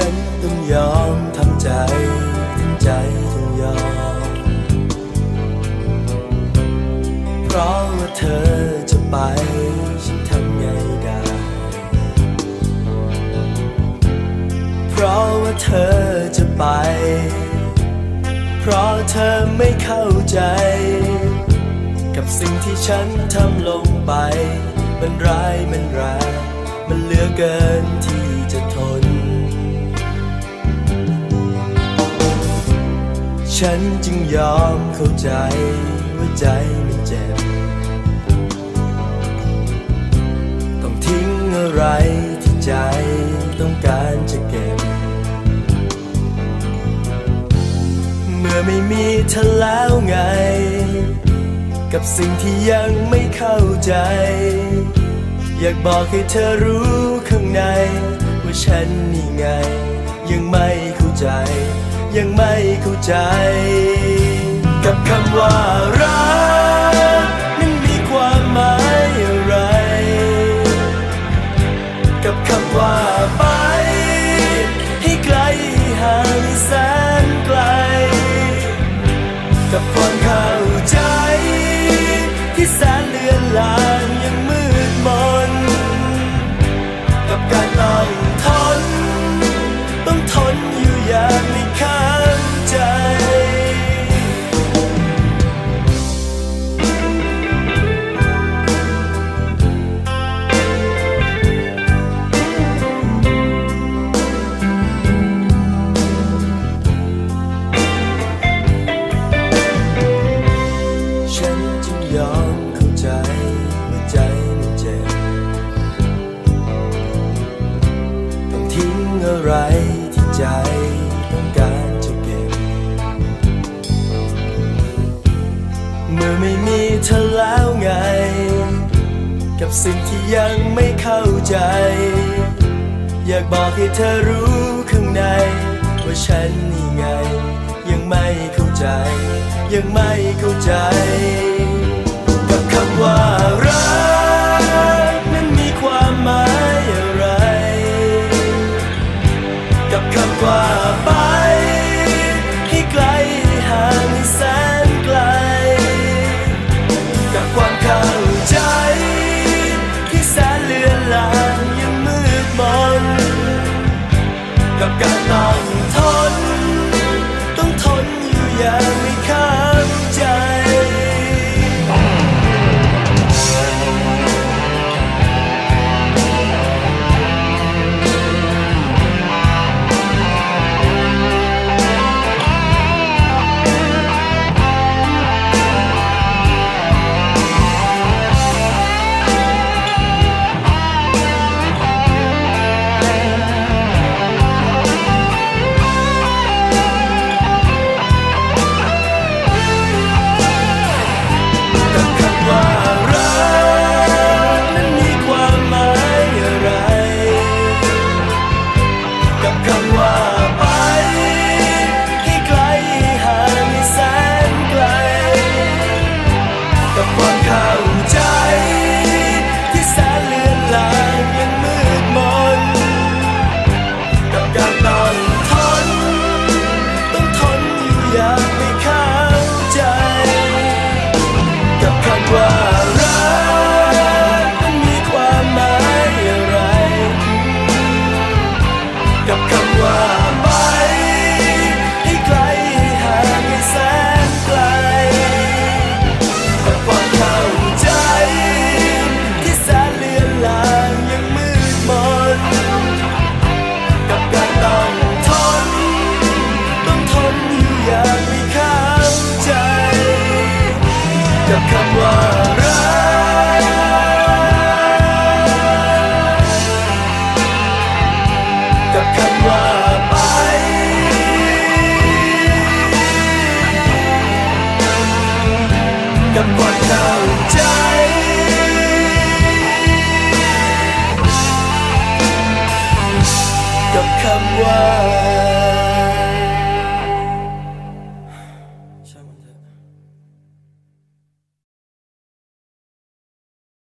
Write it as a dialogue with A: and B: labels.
A: ฉันต้องยอมทำใจทำใจต้องยอม เพราะว่าเธอจะไป ฉันทำไงได้ เพราะว่าเธอจะไป เพราะเธอไม่เข้าใจ กับสิ่งที่ฉันทำลงไป มันร้ายมันแรงมันเหลือเกินที่ ฉันจึงยอมเข้าใจว่าใจมันเจ็บ ต้องทิ้งอะไรที่ใจต้องการจะเก็บ เมื่อไม่มีเธอแล้วไง กับสิ่งที่ยังไม่เข้าใจ อยากบอกให้เธอรู้ข้างใน ว่าฉันนี่ไง ยังไม่เข้าใจ ยังไม่เข้าใจ กับคำว่ารักนั้นมีความหมายอะไร กับคำว่าไป ให้ไกลห่างแสนไกล กับความเข้าใจ ที่แสนเลือนลางยังมืดมน กับการต้องทน ต้องทนอยู่อย่าง อะไรที่ใจต้องการจะเก็บ เมื่อไม่มีเธอแล้วไง กับสิ่งที่ยังไม่เข้าใจ อยากบอกให้เธอรู้ข้างใน ว่าฉันนี่ไง ยังไม่เข้าใจ ยังไม่เข้าใจ กับคำว่ารัก กับความเข้าใจกับคำว่า